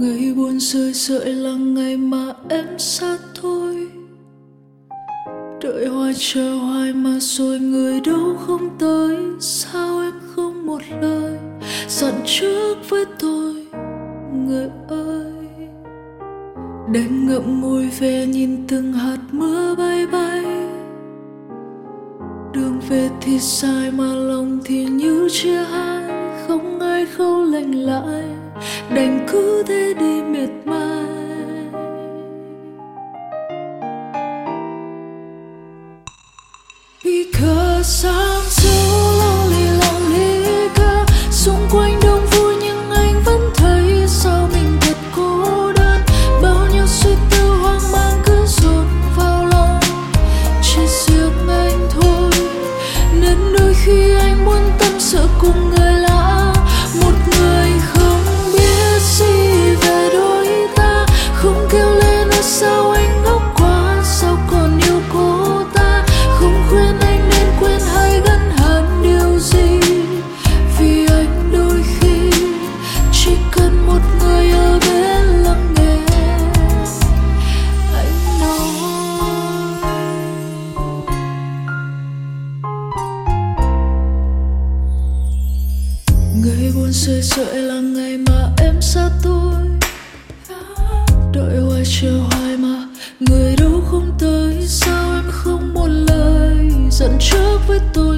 ngày buồn rơi rợi là ngày mà em xa thôi. Đợi hoài chờ hoài mà rồi người đâu không tới. Sao em không một lời dặn trước với tôi, người ơi? Đành ngậm ngùi về nhìn từng hạt mưa bay bay. Đường về thì dài mà lòng thì như chia hai đành cứ thế đi miệt mài. Because I'm so lonely lonely girl xung quanh đông vui nhưng anh vẫn thấy sao mình thật cô đơn. Bao nhiêu suy tư hoang mang cứ dồn vào lòng. Chỉ riêng anh thôi, nên đôi khi anh muốn tâm sự cùng người rơi rợi là ngày mà em xa tôi. Đợi hoài chờ hoài mà, người đâu không tới, sao em không một lời? Giận trước với tôi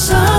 Because I